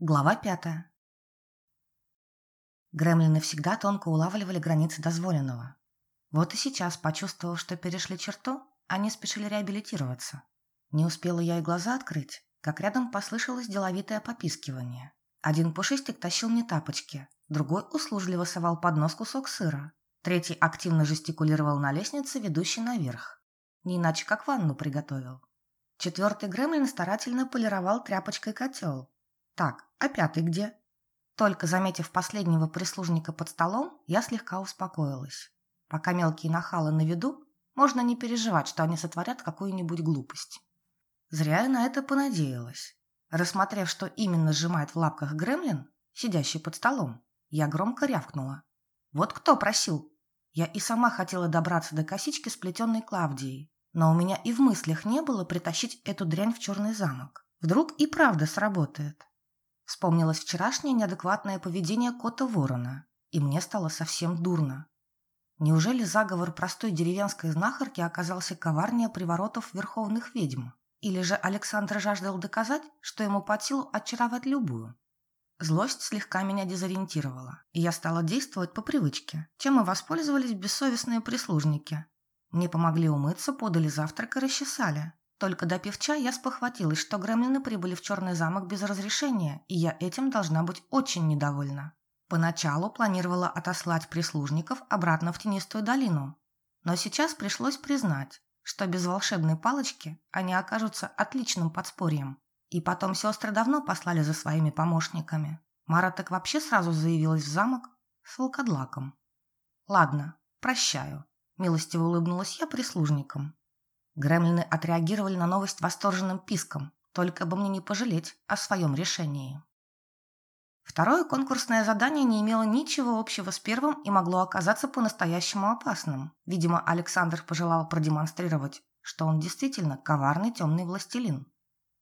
Глава пятая. Гремлины всегда тонко улавливали границы дозволенного. Вот и сейчас, почувствовав, что перешли черту, они спешили реабилитироваться. Не успела я и глаза открыть, как рядом послышалось деловитое попискивание. Один пушистик тащил мне тапочки, другой услужливо совал под нос кусок сыра, третий активно жестикулировал на лестнице, ведущей наверх. Не иначе, как ванну приготовил. Четвертый гремлин старательно полировал тряпочкой котел, так, а пятый где? Только заметив последнего прислужника под столом, я слегка успокоилась. Пока мелкие нахалы на виду, можно не переживать, что они сотворят какую-нибудь глупость. Зря я на это понадеялась. Рассмотрев, что именно сжимает в лапках гремлин, сидящий под столом, я громко рявкнула. «Вот кто просил?» Я и сама хотела добраться до косички, сплетенной Клавдией, но у меня и в мыслях не было притащить эту дрянь в черный замок. Вдруг и правда сработает. Вспомнилось вчерашнее неадекватное поведение кота-ворона, и мне стало совсем дурно. Неужели заговор простой деревенской знахарки оказался коварнее приворотов верховных ведьм? Или же Александр жаждал доказать, что ему под силу очаровать любую? Злость слегка меня дезориентировала, и я стала действовать по привычке, чем и воспользовались бессовестные прислужники. Мне помогли умыться, подали завтрак и расчесали. Только допив чай, я спохватилась, что гремлины прибыли в Черный замок без разрешения, и я этим должна быть очень недовольна. Поначалу планировала отослать прислужников обратно в тенистую долину, но сейчас пришлось признать, что без волшебной палочки они окажутся отличным подспорьем. И потом сестры давно послали за своими помощниками. Мара так вообще сразу заявилась в замок с волкодлаком. «Ладно, прощаю», – милостиво улыбнулась я прислужникам. Гремлины отреагировали на новость восторженным писком, только бы мне не пожалеть о своем решении. Второе конкурсное задание не имело ничего общего с первым и могло оказаться по-настоящему опасным. Видимо, Александр пожелал продемонстрировать, что он действительно коварный темный властелин.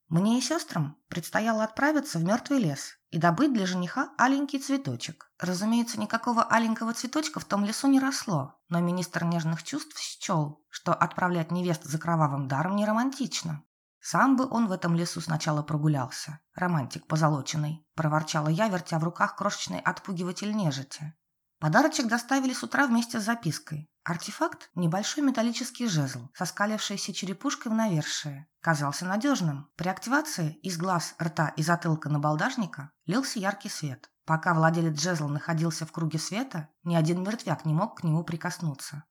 Мне и сестрам предстояло отправиться в мертвый лес и добыть для жениха аленький цветочек. Разумеется, никакого аленького цветочка в том лесу не росло, но министр нежных чувств счел, что отправлять невест за кровавым даром не романтично. Сам бы он в этом лесу сначала прогулялся. Романтик позолоченный, проворчала я, вертя в руках крошечный отпугиватель нежити. Подарочек доставили с утра вместе с запиской. Артефакт – небольшой металлический жезл со скалившейся черепушкой в навершие. Казался надежным. При активации из глаз, рта и затылка набалдажника лился яркий свет. Пока владелец жезла находился в круге света, ни один мертвяк не мог к нему прикоснуться.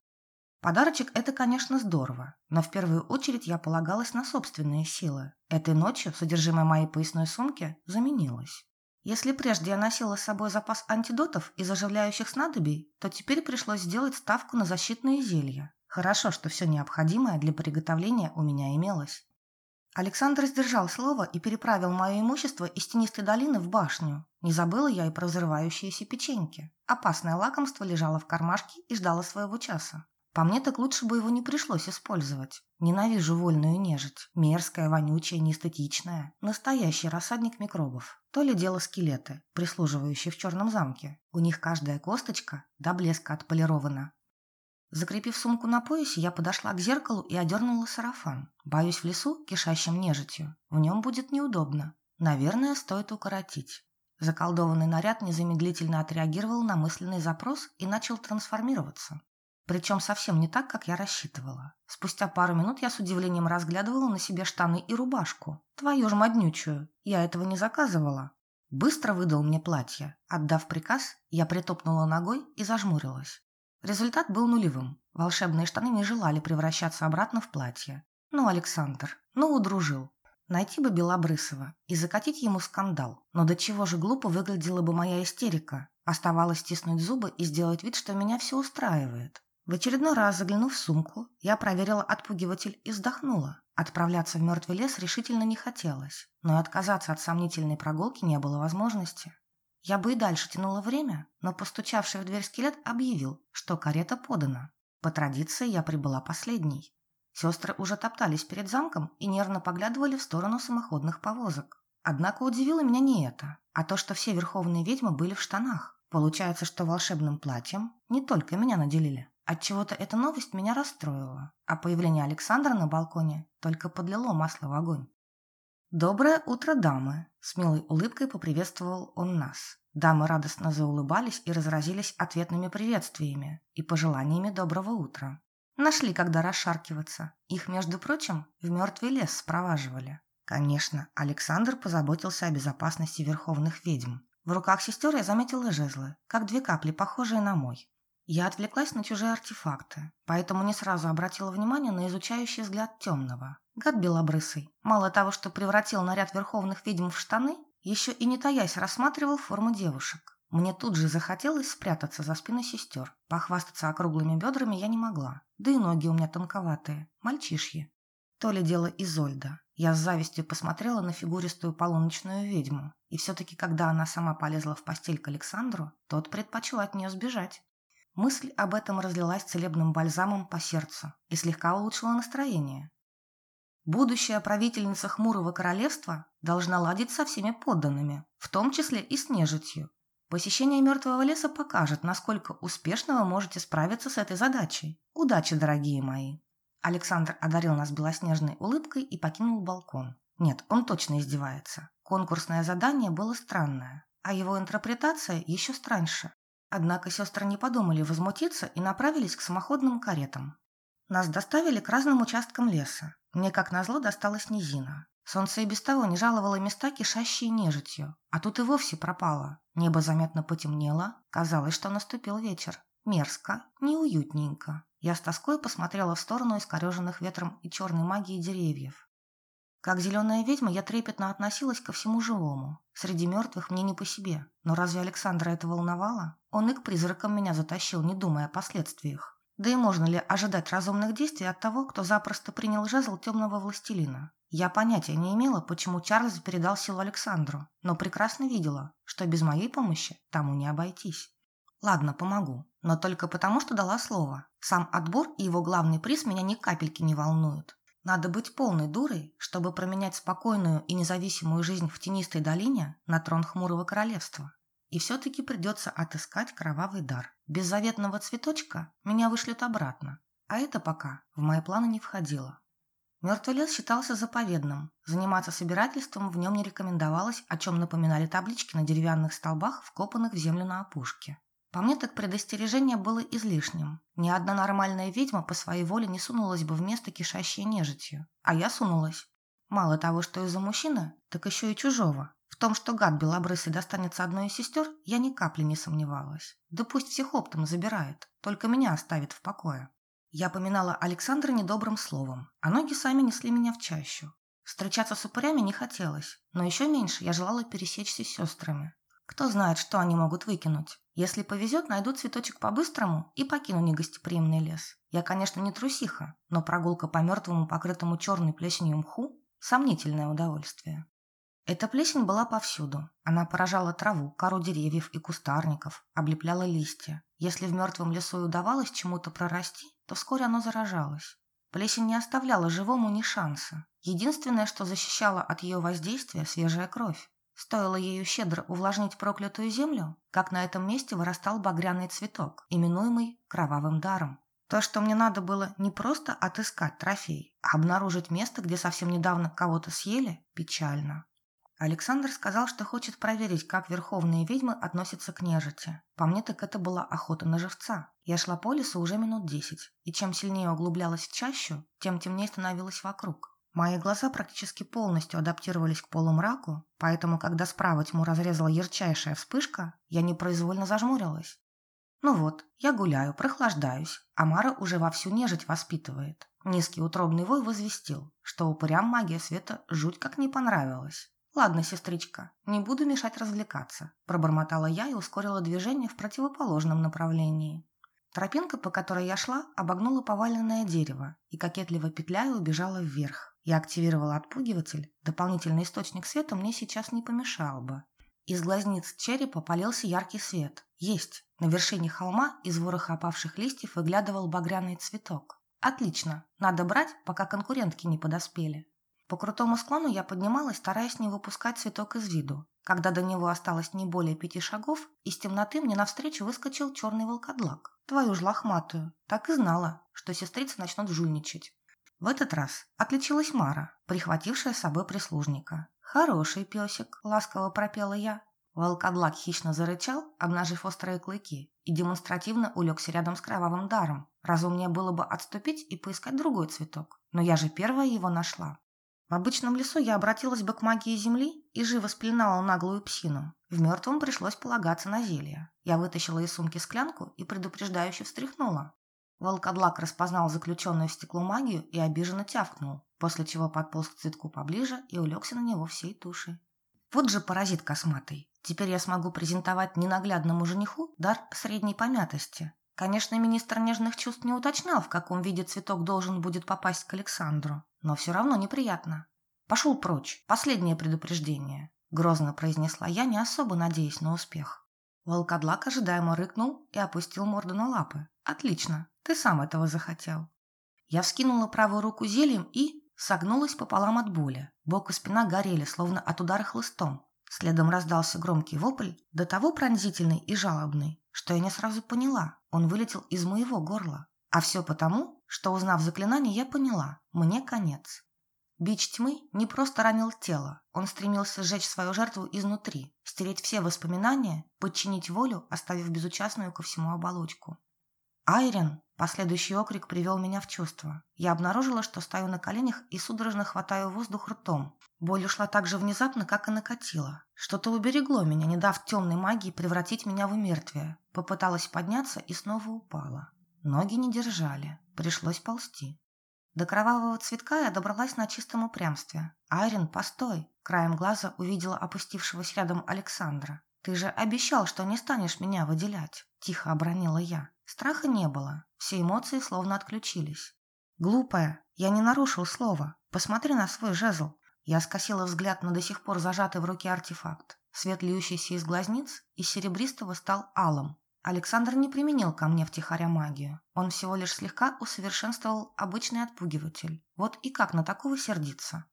Подарочек – это, конечно, здорово, но в первую очередь я полагалась на собственные силы. Этой ночью содержимое моей поясной сумки заменилось. Если прежде я носила с собой запас антидотов и заживляющих снадобий, то теперь пришлось сделать ставку на защитные зелья. Хорошо, что все необходимое для приготовления у меня имелось. Александр сдержал слово и переправил мое имущество из тенистой долины в башню. Не забыла я и про взрывающиеся печеньки. Опасное лакомство лежало в кармашке и ждало своего часа. По мне так лучше бы его не пришлось использовать. Ненавижу вольную нежить. Мерзкая, вонючая, неэстетичная. Настоящий рассадник микробов. То ли дело скелеты, прислуживающие в черном замке. У них каждая косточка до блеска отполирована. Закрепив сумку на поясе, я подошла к зеркалу и одернула сарафан. Боюсь, в лесу, кишащим нежитью, в нем будет неудобно. Наверное, стоит укоротить. Заколдованный наряд незамедлительно отреагировал на мысленный запрос и начал трансформироваться. Причем совсем не так, как я рассчитывала. Спустя пару минут я с удивлением разглядывала на себе штаны и рубашку. Твою ж моднючую, я этого не заказывала. Быстро выдал мне платье. Отдав приказ, я притопнула ногой и зажмурилась. Результат был нулевым. Волшебные штаны не желали превращаться обратно в платье. Ну, Александр, ну, удружил. Найти бы Белобрысова и закатить ему скандал. Но до чего же глупо выглядела бы моя истерика. Оставалось стиснуть зубы и сделать вид, что меня все устраивает. В очередной раз заглянув в сумку, я проверила отпугиватель и вздохнула. Отправляться в мертвый лес решительно не хотелось, но и отказаться от сомнительной прогулки не было возможности. Я бы и дальше тянула время, но постучавший в дверь скелет объявил, что карета подана. По традиции я прибыла последней. Сестры уже топтались перед замком и нервно поглядывали в сторону самоходных повозок. Однако удивило меня не это, а то, что все верховные ведьмы были в штанах. Получается, что волшебным платьем не только меня наделили. Отчего-то эта новость меня расстроила, а появление Александра на балконе только подлило масло в огонь. «Доброе утро, дамы!» С милой улыбкой поприветствовал он нас. Дамы радостно заулыбались и разразились ответными приветствиями и пожеланиями доброго утра. Нашли, когда расшаркиваться. Их, между прочим, в мертвый лес спроваживали. Конечно, Александр позаботился о безопасности верховных ведьм. В руках сестер я заметила жезлы, как две капли, похожие на мой. Я отвлеклась на чужие артефакты, поэтому не сразу обратила внимание на изучающий взгляд темного. Гад белобрысый. Мало того, что превратил наряд верховных ведьм в штаны, еще и не таясь рассматривал форму девушек. Мне тут же захотелось спрятаться за спиной сестер. Похвастаться округлыми бедрами я не могла. Да и ноги у меня тонковатые, мальчишьи. То ли дело Изольда. Я с завистью посмотрела на фигуристую полуночную ведьму. И все-таки, когда она сама полезла в постель к Александру, тот предпочел от нее сбежать. Мысль об этом разлилась целебным бальзамом по сердцу и слегка улучшила настроение. Будущая правительница хмурого королевства должна ладить со всеми подданными, в том числе и с нежитью. Посещение мертвого леса покажет, насколько успешно вы можете справиться с этой задачей. Удачи, дорогие мои!» Александр одарил нас белоснежной улыбкой и покинул балкон. Нет, он точно издевается. Конкурсное задание было странное, а его интерпретация еще страньше. Однако сестры не подумали возмутиться и направились к самоходным каретам. Нас доставили к разным участкам леса. Мне, как назло, досталась низина. Солнце и без того не жаловало места, кишащие нежитью, а тут и вовсе пропало. Небо заметно потемнело, казалось, что наступил вечер. Мерзко, неуютненько. Я с тоской посмотрела в сторону искореженных ветром и черной магией деревьев. Как зеленая ведьма, я трепетно относилась ко всему живому. Среди мертвых мне не по себе. Но разве Александра это волновало? Он и к призракам меня затащил, не думая о последствиях. Да и можно ли ожидать разумных действий от того, кто запросто принял жезл темного властелина? Я понятия не имела, почему Чарльз передал силу Александру, но прекрасно видела, что без моей помощи тому не обойтись. Ладно, помогу, но только потому, что дала слово. Сам отбор и его главный приз меня ни капельки не волнуют. Надо быть полной дурой, чтобы променять спокойную и независимую жизнь в тенистой долине на трон хмурого королевства. И все-таки придется отыскать кровавый дар. Без заветного цветочка меня вышлют обратно. А это пока в мои планы не входило. Мертвый лес считался заповедным. Заниматься собирательством в нем не рекомендовалось, о чем напоминали таблички на деревянных столбах, вкопанных в землю на опушке. По мне так предостережение было излишним. Ни одна нормальная ведьма по своей воле не сунулась бы в место, кишащее нежитью. А я сунулась. Мало того, что из-за мужчины, так еще и чужого. В том, что гад белобрысый достанется одной из сестер, я ни капли не сомневалась. Да пусть всех оптом забирает, только меня оставит в покое. Я поминала Александра недобрым словом, а ноги сами несли меня в чащу. Встречаться с упырями не хотелось, но еще меньше я желала пересечься с сестрами. Кто знает, что они могут выкинуть. Если повезет, найду цветочек по-быстрому и покину негостеприимный лес. Я, конечно, не трусиха, но прогулка по мертвому, покрытому черной плесенью мху – сомнительное удовольствие. Эта плесень была повсюду. Она поражала траву, кору деревьев и кустарников, облепляла листья. Если в мертвом лесу удавалось чему-то прорасти, то вскоре оно заражалось. Плесень не оставляла живому ни шанса. Единственное, что защищало от ее воздействия – свежая кровь. Стоило ею щедро увлажнить проклятую землю, как на этом месте вырастал багряный цветок, именуемый кровавым даром. То, что мне надо было не просто отыскать трофей, а обнаружить место, где совсем недавно кого-то съели, печально. Александр сказал, что хочет проверить, как верховные ведьмы относятся к нежити. По мне так это была охота на живца. Я шла по лесу уже минут десять, и чем сильнее углублялась в чащу, тем темнее становилось вокруг. Мои глаза практически полностью адаптировались к полумраку, поэтому, когда справа тьму разрезала ярчайшая вспышка, я непроизвольно зажмурилась. Ну вот, я гуляю, прохлаждаюсь, а Мара уже вовсю нежить воспитывает. Низкий утробный вой возвестил, что упырям магия света жуть как не понравилась. «Ладно, сестричка, не буду мешать развлекаться», – пробормотала я и ускорила движение в противоположном направлении. Тропинка, по которой я шла, обогнула поваленное дерево и, кокетливо петляя, убежала вверх. Я активировала отпугиватель. Дополнительный источник света мне сейчас не помешал бы. Из глазниц черепа полился яркий свет. Есть. На вершине холма из вороха опавших листьев выглядывал багряный цветок. Отлично. Надо брать, пока конкурентки не подоспели. По крутому склону я поднималась, стараясь не выпускать цветок из виду. Когда до него осталось не более пяти шагов, из темноты мне навстречу выскочил черный волкодлак. Твою ж лохматую. Так и знала, что сестрицы начнут жульничать. В этот раз отличилась Мара, прихватившая с собой прислужника. «Хороший песик», — ласково пропела я. Волкодлак хищно зарычал, обнажив острые клыки, и демонстративно улегся рядом с кровавым даром. Разумнее было бы отступить и поискать другой цветок. Но я же первая его нашла. В обычном лесу я обратилась бы к магии земли и живо спеленала наглую псину. В мертвом пришлось полагаться на зелье. Я вытащила из сумки склянку и предупреждающе встряхнула. Волкодлак распознал заключенную в стекло магию и обиженно тявкнул, после чего подполз к цветку поближе и улегся на него всей тушей. Вот же паразит косматый. Теперь я смогу презентовать ненаглядному жениху дар средней помятости. Конечно, министр нежных чувств не уточнял, в каком виде цветок должен будет попасть к Александру, но все равно неприятно. «Пошел прочь. Последнее предупреждение», – грозно произнесла я, не особо надеясь на успех. Волкодлак ожидаемо рыкнул и опустил морду на лапы. «Отлично. Ты сам этого захотел». Я вскинула правую руку зельем и согнулась пополам от боли. Бок и спина горели, словно от удара хлыстом. Следом раздался громкий вопль, до того пронзительный и жалобный, что я не сразу поняла, он вылетел из моего горла. А все потому, что, узнав заклинание, я поняла, мне конец. Бич тьмы не просто ранил тело, он стремился сжечь свою жертву изнутри, стереть все воспоминания, подчинить волю, оставив безучастную ко всему оболочку. «Айрен!» – последующий окрик привел меня в чувство. Я обнаружила, что стою на коленях и судорожно хватаю воздух ртом. Боль ушла так же внезапно, как и накатила. Что-то уберегло меня, не дав темной магии превратить меня в умертвие. Попыталась подняться и снова упала. Ноги не держали, пришлось ползти. До кровавого цветка я добралась на чистом упрямстве. «Айрин, постой!» Краем глаза увидела опустившегося рядом Александра. «Ты же обещал, что не станешь меня выделять!» Тихо обронила я. Страха не было, все эмоции словно отключились. «Глупая, я не нарушил слова. Посмотри на свой жезл». Я скосила взгляд на до сих пор зажатый в руке артефакт. Свет, льющийся из глазниц, из серебристого стал алым. Александр не применил ко мне втихаря магию. Он всего лишь слегка усовершенствовал обычный отпугиватель. Вот и как на такого сердиться?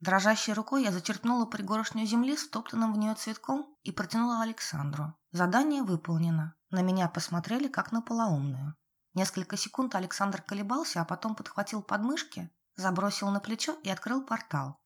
Дрожащей рукой я зачерпнула пригорошню земли с топтанным в нее цветком и протянула Александру. Задание выполнено. На меня посмотрели, как на полоумную. Несколько секунд Александр колебался, а потом подхватил подмышки, забросил на плечо и открыл портал.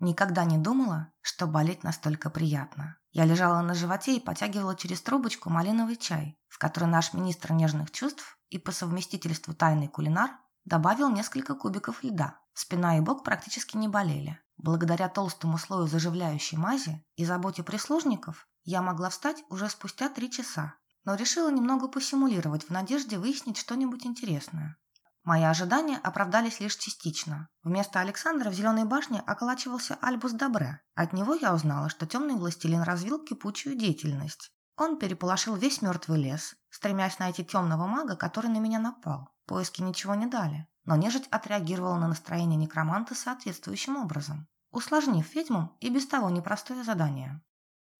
Никогда не думала, что болеть настолько приятно. Я лежала на животе и потягивала через трубочку малиновый чай, в который наш министр нежных чувств и по совместительству тайный кулинар добавил несколько кубиков льда. Спина и бок практически не болели. Благодаря толстому слою заживляющей мази и заботе прислужников я могла встать уже спустя три часа, но решила немного посимулировать в надежде выяснить что-нибудь интересное. Мои ожидания оправдались лишь частично. Вместо Александра в Зеленой башне околачивался Альбус Добре. От него я узнала, что темный властелин развил кипучую деятельность. Он переполошил весь мертвый лес, стремясь найти темного мага, который на меня напал. Поиски ничего не дали, но нежить отреагировала на настроение некроманта соответствующим образом, усложнив ведьмам и без того непростое задание.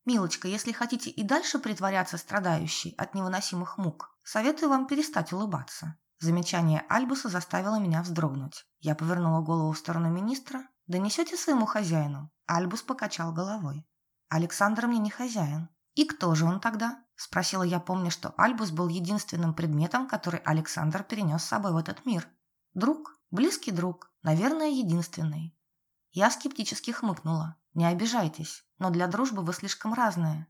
«Милочка, если хотите и дальше притворяться страдающей от невыносимых мук, советую вам перестать улыбаться». Замечание Альбуса заставило меня вздрогнуть. Я повернула голову в сторону министра. «Донесете своему хозяину?» Альбус покачал головой. «Александр мне не хозяин». «И кто же он тогда?» Спросила я, помня, что Альбус был единственным предметом, который Александр перенес с собой в этот мир. «Друг, близкий друг, наверное, единственный». Я скептически хмыкнула. Не обижайтесь, но для дружбы вы слишком разные.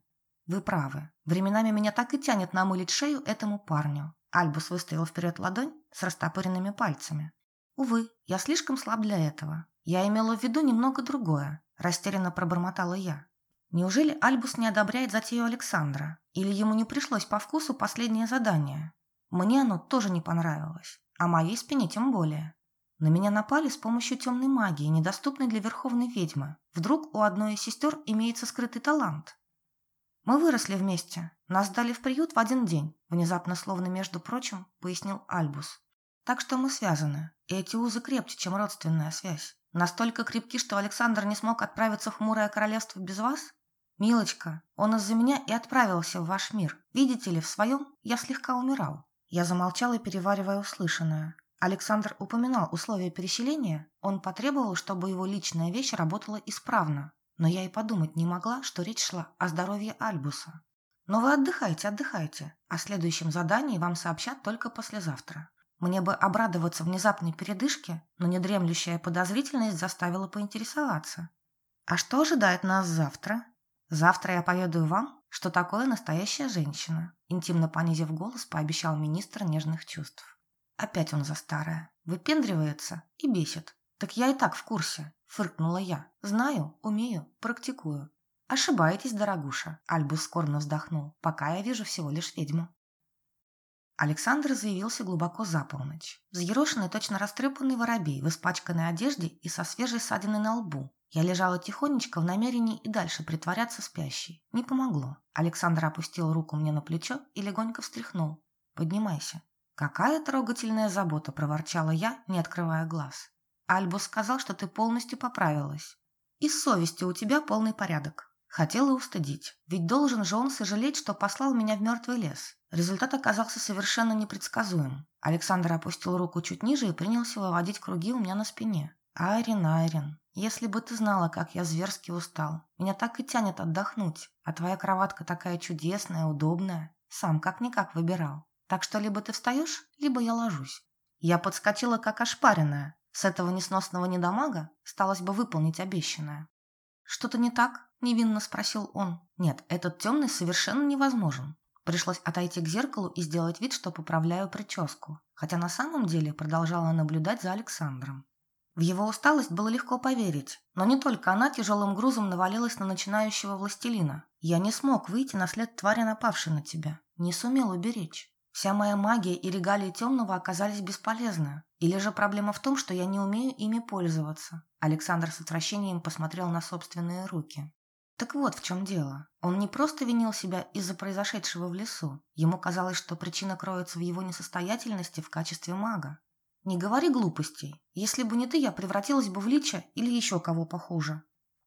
Вы правы. Временами меня так и тянет намылить шею этому парню. Альбус выставил вперед ладонь с растопыренными пальцами. Увы, я слишком слаб для этого. Я имела в виду немного другое. Растерянно пробормотала я. Неужели Альбус не одобряет затею Александра? Или ему не пришлось по вкусу последнее задание? Мне оно тоже не понравилось. А моей спине тем более. На меня напали с помощью темной магии, недоступной для верховной ведьмы. Вдруг у одной из сестер имеется скрытый талант. Мы выросли вместе. Нас дали в приют в один день, внезапно, словно между прочим, пояснил Альбус. Так что мы связаны, и эти узы крепче, чем родственная связь. Настолько крепки, что Александр не смог отправиться в хмурое королевство без вас? Милочка, он из-за меня и отправился в ваш мир. Видите ли, в своем я слегка умирал. Я замолчала, переваривая услышанное. Александр упоминал условия переселения, он потребовал, чтобы его личная вещь работала исправно. Но я и подумать не могла, что речь шла о здоровье Альбуса. Но вы отдыхайте, отдыхайте. О следующем задании вам сообщат только послезавтра. Мне бы обрадоваться внезапной передышке, но недремлющая подозрительность заставила поинтересоваться. «А что ожидает нас завтра?» «Завтра я поведаю вам, что такое настоящая женщина», интимно понизив голос, пообещал министр нежных чувств. Опять он за старое. Выпендривается и бесит. «Так я и так в курсе», – фыркнула я. «Знаю, умею, практикую». «Ошибаетесь, дорогуша», – Альбус скорбно вздохнул, «пока я вижу всего лишь ведьму». Александр заявился глубоко за полночь. Взъерошенный, точно растрепанный воробей в испачканной одежде и со свежей ссадиной на лбу. Я лежала тихонечко в намерении и дальше притворяться спящей. Не помогло. Александр опустил руку мне на плечо и легонько встряхнул. «Поднимайся». «Какая трогательная забота!» – проворчала я, не открывая глаз. «Альбус сказал, что ты полностью поправилась. И с совестью у тебя полный порядок. Хотела устыдить, ведь должен же он сожалеть, что послал меня в мертвый лес. Результат оказался совершенно непредсказуем. Александр опустил руку чуть ниже и принялся выводить круги у меня на спине. «Айрин, Айрин, если бы ты знала, как я зверски устал. Меня так и тянет отдохнуть, а твоя кроватка такая чудесная, удобная. Сам как-никак выбирал. Так что либо ты встаешь, либо я ложусь». Я подскочила, как ошпаренная. С этого несносного недомага сталось бы выполнить обещанное. «Что-то не так?» – невинно спросил он. «Нет, этот темный совершенно невозможен. Пришлось отойти к зеркалу и сделать вид, что поправляю прическу, хотя на самом деле продолжала наблюдать за Александром. В его усталость было легко поверить, но не только она тяжелым грузом навалилась на начинающего властелина. Я не смог выйти на след твари, напавшей на тебя. Не сумел уберечь. Вся моя магия и регалии темного оказались бесполезны. Или же проблема в том, что я не умею ими пользоваться. Александр с отвращением посмотрел на собственные руки. Так вот в чем дело. Он не просто винил себя из-за произошедшего в лесу. Ему казалось, что причина кроется в его несостоятельности в качестве мага. Не говори глупостей. Если бы не ты, я превратилась бы в лича или еще кого похуже.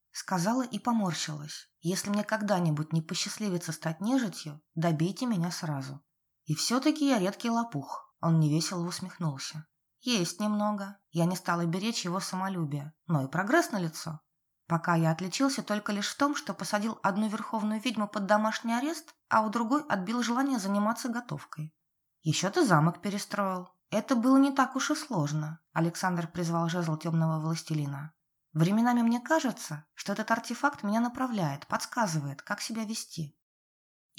Сказала и поморщилась. Если мне когда-нибудь не посчастливится стать нежитью, добейте меня сразу. И все-таки я редкий лопух. Он невесело усмехнулся. Есть немного. Я не стала беречь его самолюбие. Но и прогресс налицо. Пока я отличился только лишь в том, что посадил одну верховную ведьму под домашний арест, а у другой отбил желание заниматься готовкой. Еще ты замок перестроил. Это было не так уж и сложно. Александр призвал жезл темного властелина. Временами мне кажется, что этот артефакт меня направляет, подсказывает, как себя вести.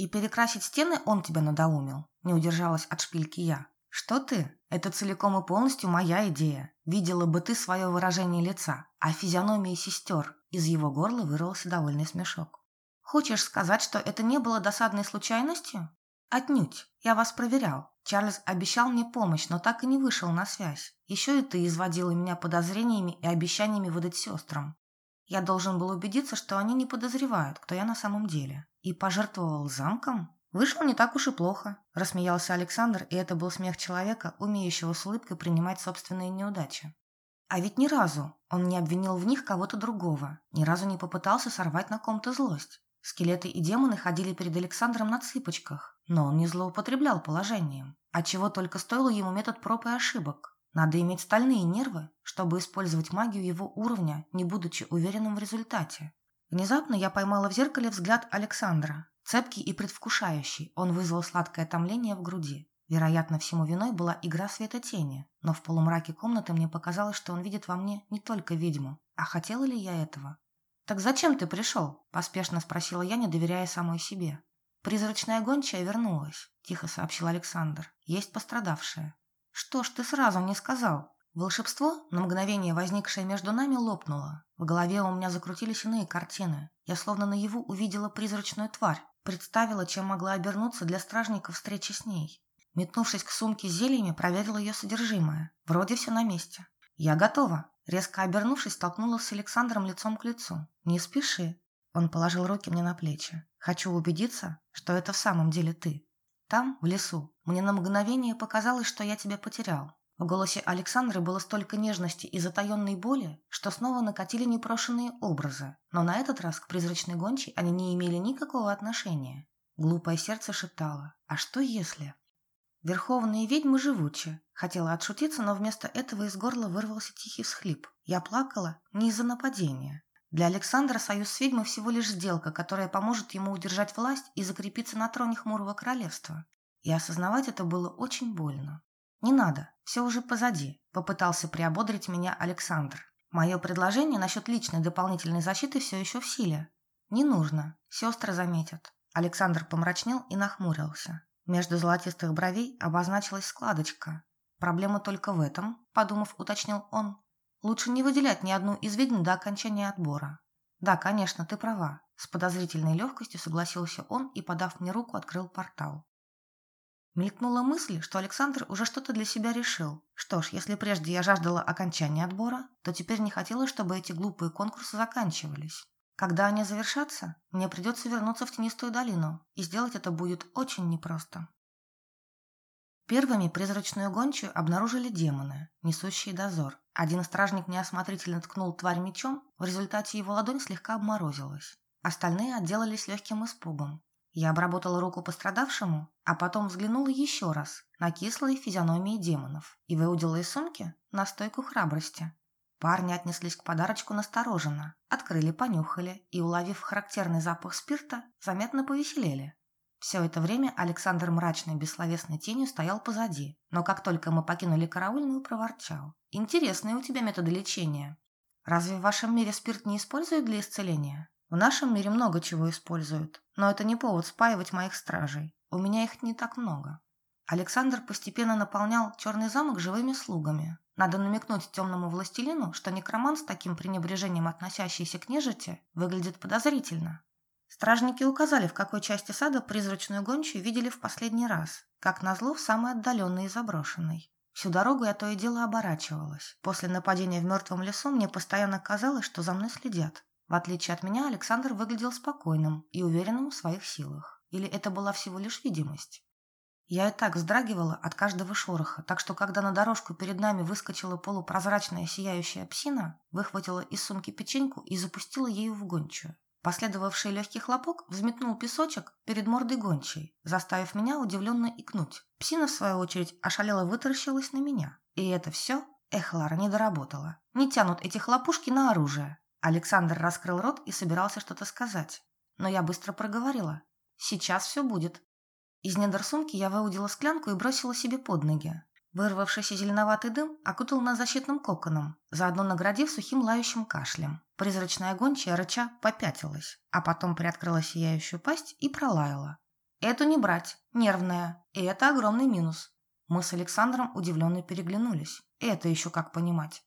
И перекрасить стены он тебя надоумил. Не удержалась от шпильки я. «Что ты? Это целиком и полностью моя идея. Видела бы ты свое выражение лица, а физиономии сестер». Из его горла вырвался довольный смешок. «Хочешь сказать, что это не было досадной случайностью?» «Отнюдь. Я вас проверял. Чарльз обещал мне помощь, но так и не вышел на связь. Еще и ты изводила меня подозрениями и обещаниями выдать сестрам. Я должен был убедиться, что они не подозревают, кто я на самом деле. И пожертвовал замком?» «Вышло не так уж и плохо», – рассмеялся Александр, и это был смех человека, умеющего с улыбкой принимать собственные неудачи. А ведь ни разу он не обвинил в них кого-то другого, ни разу не попытался сорвать на ком-то злость. Скелеты и демоны ходили перед Александром на цыпочках, но он не злоупотреблял положением. А чего только стоил ему метод проб и ошибок. Надо иметь стальные нервы, чтобы использовать магию его уровня, не будучи уверенным в результате. Внезапно я поймала в зеркале взгляд Александра, Цепкий и предвкушающий, он вызвал сладкое томление в груди. Вероятно, всему виной была игра света тени, но в полумраке комнаты мне показалось, что он видит во мне не только ведьму. А хотела ли я этого? «Так зачем ты пришел?» – поспешно спросила я, не доверяя самой себе. «Призрачная гончая вернулась», – тихо сообщил Александр. «Есть пострадавшая». «Что ж ты сразу не сказал?» Волшебство, на мгновение возникшее между нами, лопнуло. В голове у меня закрутились иные картины. Я словно наяву увидела призрачную тварь, Представила, чем могла обернуться для стражника встречи с ней. Метнувшись к сумке с зельями, проверила ее содержимое. Вроде все на месте. «Я готова». Резко обернувшись, столкнулась с Александром лицом к лицу. «Не спеши». Он положил руки мне на плечи. «Хочу убедиться, что это в самом деле ты. Там, в лесу, мне на мгновение показалось, что я тебя потерял. В голосе Александры было столько нежности и затаенной боли, что снова накатили непрошенные образы, но на этот раз к призрачной гончей они не имели никакого отношения. Глупое сердце шептало «А что если?». Верховные ведьмы живучи. Хотела отшутиться, но вместо этого из горла вырвался тихий всхлип. Я плакала не из-за нападения. Для Александра союз с ведьмой всего лишь сделка, которая поможет ему удержать власть и закрепиться на троне хмурого королевства. И осознавать это было очень больно. «Не надо, все уже позади», – попытался приободрить меня Александр. «Мое предложение насчет личной дополнительной защиты все еще в силе». «Не нужно, сестры заметят». Александр помрачнел и нахмурился. Между золотистых бровей обозначилась складочка. «Проблема только в этом», – подумав, уточнил он. «Лучше не выделять ни одну из ведьм до окончания отбора». «Да, конечно, ты права», – с подозрительной легкостью согласился он и, подав мне руку, открыл портал. Мелькнула мысль, что Александр уже что-то для себя решил. Что ж, если прежде я жаждала окончания отбора, то теперь не хотела, чтобы эти глупые конкурсы заканчивались. Когда они завершатся, мне придется вернуться в тенистую долину, и сделать это будет очень непросто. Первыми призрачную гончую обнаружили демоны, несущие дозор. Один стражник неосмотрительно ткнул тварь мечом, в результате его ладонь слегка обморозилась. Остальные отделались легким испугом. Я обработала руку пострадавшему, а потом взглянула еще раз на кислые физиономии демонов и выудила из сумки настойку храбрости. Парни отнеслись к подарочку настороженно, открыли, понюхали и, уловив характерный запах спирта, заметно повеселели. Все это время Александр мрачной бессловесной тенью стоял позади, но как только мы покинули караульную, проворчал. «Интересные у тебя методы лечения. Разве в вашем мире спирт не используют для исцеления? В нашем мире много чего используют, но это не повод спаивать моих стражей. У меня их не так много». Александр постепенно наполнял черный замок живыми слугами, надо намекнуть темному властелину, что некромант с таким пренебрежением относящийся к нежити выглядит подозрительно. Стражники указали, в какой части сада призрачную гончую видели в последний раз, как назло в самой отдаленной и заброшенной. Всю дорогу я то и дело оборачивалась. После нападения в мертвом лесу мне постоянно казалось, что за мной следят. В отличие от меня, Александр выглядел спокойным и уверенным в своих силах. Или это была всего лишь видимость? Я и так вздрагивала от каждого шороха, так что когда на дорожку перед нами выскочила полупрозрачная сияющая псина, выхватила из сумки печеньку и запустила ею в гончую. Последовавший легкий хлопок взметнул песочек перед мордой гончей, заставив меня удивленно икнуть. Псина, в свою очередь, ошалела вытаращилась на меня. И это все? Эх, Лара не доработала. Не тянут эти хлопушки на оружие. Александр раскрыл рот и собирался что-то сказать. Но я быстро проговорила. Сейчас все будет. Из недр сумки я выудила склянку и бросила себе под ноги. Вырвавшийся зеленоватый дым окутал нас защитным коконом, заодно наградив сухим лающим кашлем. Призрачная гончая рыча попятилась, а потом приоткрыла сияющую пасть и пролаяла. «Эту не брать, нервная, и это огромный минус». Мы с Александром удивленно переглянулись. Это еще как понимать.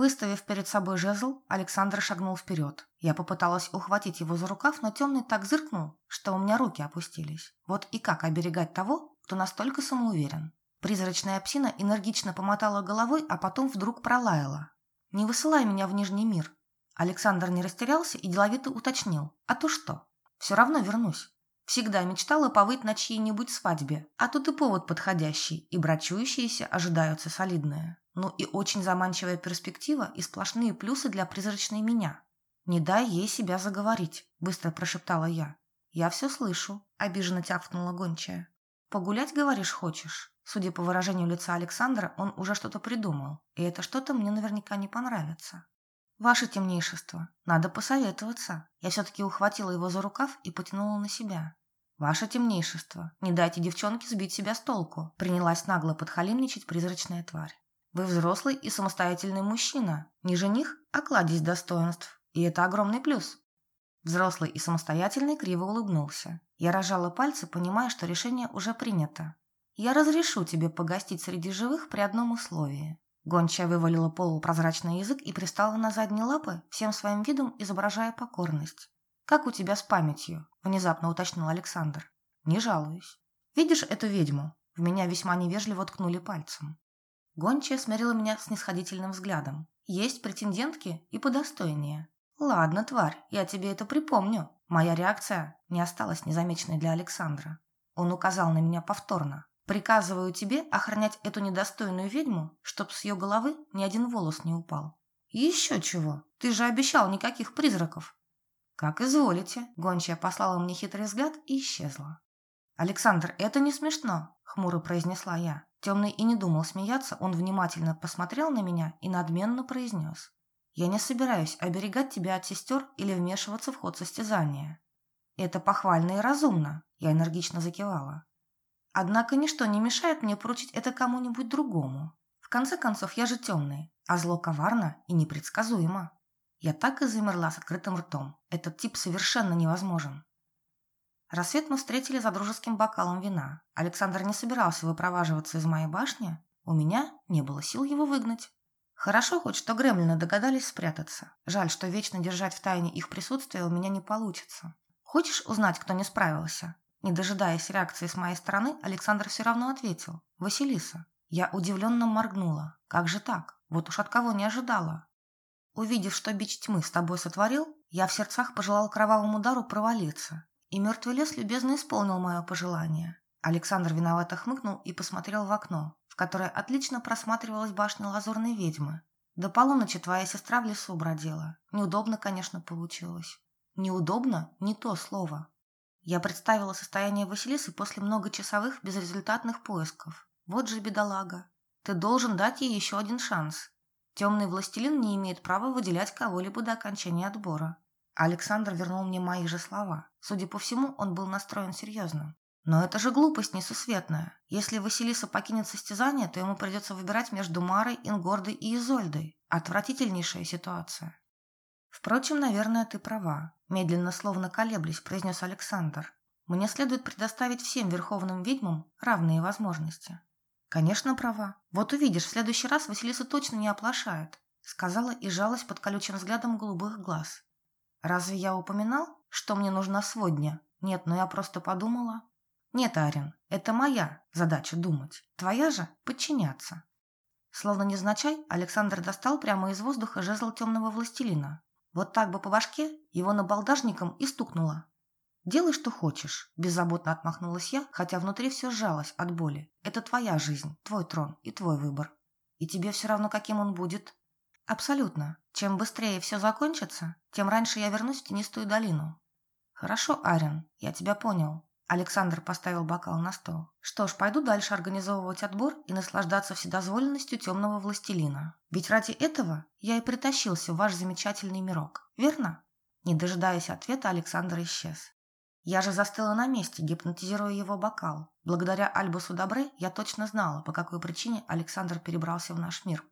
Выставив перед собой жезл, Александр шагнул вперед. Я попыталась ухватить его за рукав, но темный так зыркнул, что у меня руки опустились. Вот и как оберегать того, кто настолько самоуверен? Призрачная псина энергично помотала головой, а потом вдруг пролаяла. «Не высылай меня в Нижний мир». Александр не растерялся и деловито уточнил. «А то что? Все равно вернусь. Всегда мечтала повыть на чьей-нибудь свадьбе, а тут и повод подходящий, и брачующиеся ожидаются солидные. Ну и очень заманчивая перспектива и сплошные плюсы для призрачной меня. «Не дай ей себя заговорить», – быстро прошептала я. «Я все слышу», – обиженно тяфнула гончая. «Погулять, говоришь, хочешь?» Судя по выражению лица Александра, он уже что-то придумал, и это что-то мне наверняка не понравится. «Ваше темнейшество, надо посоветоваться». Я все-таки ухватила его за рукав и потянула на себя. «Ваше темнейшество, не дайте девчонке сбить себя с толку», принялась нагло подхалимничать призрачная тварь. Вы взрослый и самостоятельный мужчина. Не жених, а кладезь достоинств. И это огромный плюс. Взрослый и самостоятельный криво улыбнулся. Я рожала пальцы, понимая, что решение уже принято. «Я разрешу тебе погостить среди живых при одном условии». Гончая вывалила полупрозрачный язык и пристала на задние лапы, всем своим видом изображая покорность. «Как у тебя с памятью?» – внезапно уточнил Александр. «Не жалуюсь. Видишь эту ведьму?» В меня весьма невежливо ткнули пальцем. Гончая смирила меня с нисходительным взглядом. Есть претендентки и подостойнее. Ладно, тварь, я тебе это припомню. Моя реакция не осталась незамеченной для Александра. Он указал на меня повторно. Приказываю тебе охранять эту недостойную ведьму, чтоб с ее головы ни один волос не упал. Еще чего? Ты же обещал никаких призраков. Как изволите. Гончая послала мне хитрый взгляд и исчезла. Александр, это не смешно, хмуро произнесла я. Темный и не думал смеяться, он внимательно посмотрел на меня и надменно произнес. «Я не собираюсь оберегать тебя от сестер или вмешиваться в ход состязания». «Это похвально и разумно», – я энергично закивала. Однако ничто не мешает мне поручить это кому-нибудь другому. В конце концов, я же темный, а зло коварно и непредсказуемо. Я так и замерла с открытым ртом. Этот тип совершенно невозможен. Рассвет мы встретили за дружеским бокалом вина. Александр не собирался выпроваживаться из моей башни. У меня не было сил его выгнать. Хорошо хоть, что гремлины догадались спрятаться. Жаль, что вечно держать в тайне их присутствие у меня не получится. Хочешь узнать, кто не справился? Не дожидаясь реакции с моей стороны, Александр все равно ответил. «Василиса». Я удивленно моргнула. «Как же так? Вот уж от кого не ожидала». Увидев, что бич тьмы с тобой сотворил, я в сердцах пожелал кровавому удару провалиться. И мертвый лес любезно исполнил мое пожелание. Александр виновато хмыкнул и посмотрел в окно, в которое отлично просматривалась башня лазурной ведьмы. До полуночи твоя сестра в лесу бродила. Неудобно, конечно, получилось. Неудобно – не то слово. Я представила состояние Василисы после многочасовых безрезультатных поисков. Вот же бедолага. Ты должен дать ей еще один шанс. Темный властелин не имеет права выделять кого-либо до окончания отбора. Александр вернул мне мои же слова. Судя по всему, он был настроен серьезно. Но это же глупость несусветная. Если Василиса покинет состязание, то ему придется выбирать между Марой, Ингордой и Изольдой. Отвратительнейшая ситуация. Впрочем, наверное, ты права. Медленно, словно колеблясь, произнес Александр. Мне следует предоставить всем верховным ведьмам равные возможности. Конечно, права. Вот увидишь, в следующий раз Василиса точно не оплошает, сказала и жалась под колючим взглядом голубых глаз. Разве я упоминал, что мне нужна сводня? Нет, но я просто подумала. Нет, Арин, это моя задача думать. Твоя же подчиняться. Словно незначай, Александр достал прямо из воздуха жезл темного властелина. Вот так бы по башке его набалдажником и стукнуло. «Делай, что хочешь», – беззаботно отмахнулась я, хотя внутри все сжалось от боли. «Это твоя жизнь, твой трон и твой выбор. И тебе все равно, каким он будет?» «Абсолютно. Чем быстрее все закончится, тем раньше я вернусь в тенистую долину». «Хорошо, Арен, я тебя понял. Александр поставил бокал на стол. Что ж, пойду дальше организовывать отбор и наслаждаться вседозволенностью темного властелина. Ведь ради этого я и притащился в ваш замечательный мирок, верно? Не дожидаясь ответа, Александр исчез. Я же застыла на месте, гипнотизируя его бокал. Благодаря Альбусу Добре я точно знала, по какой причине Александр перебрался в наш мир.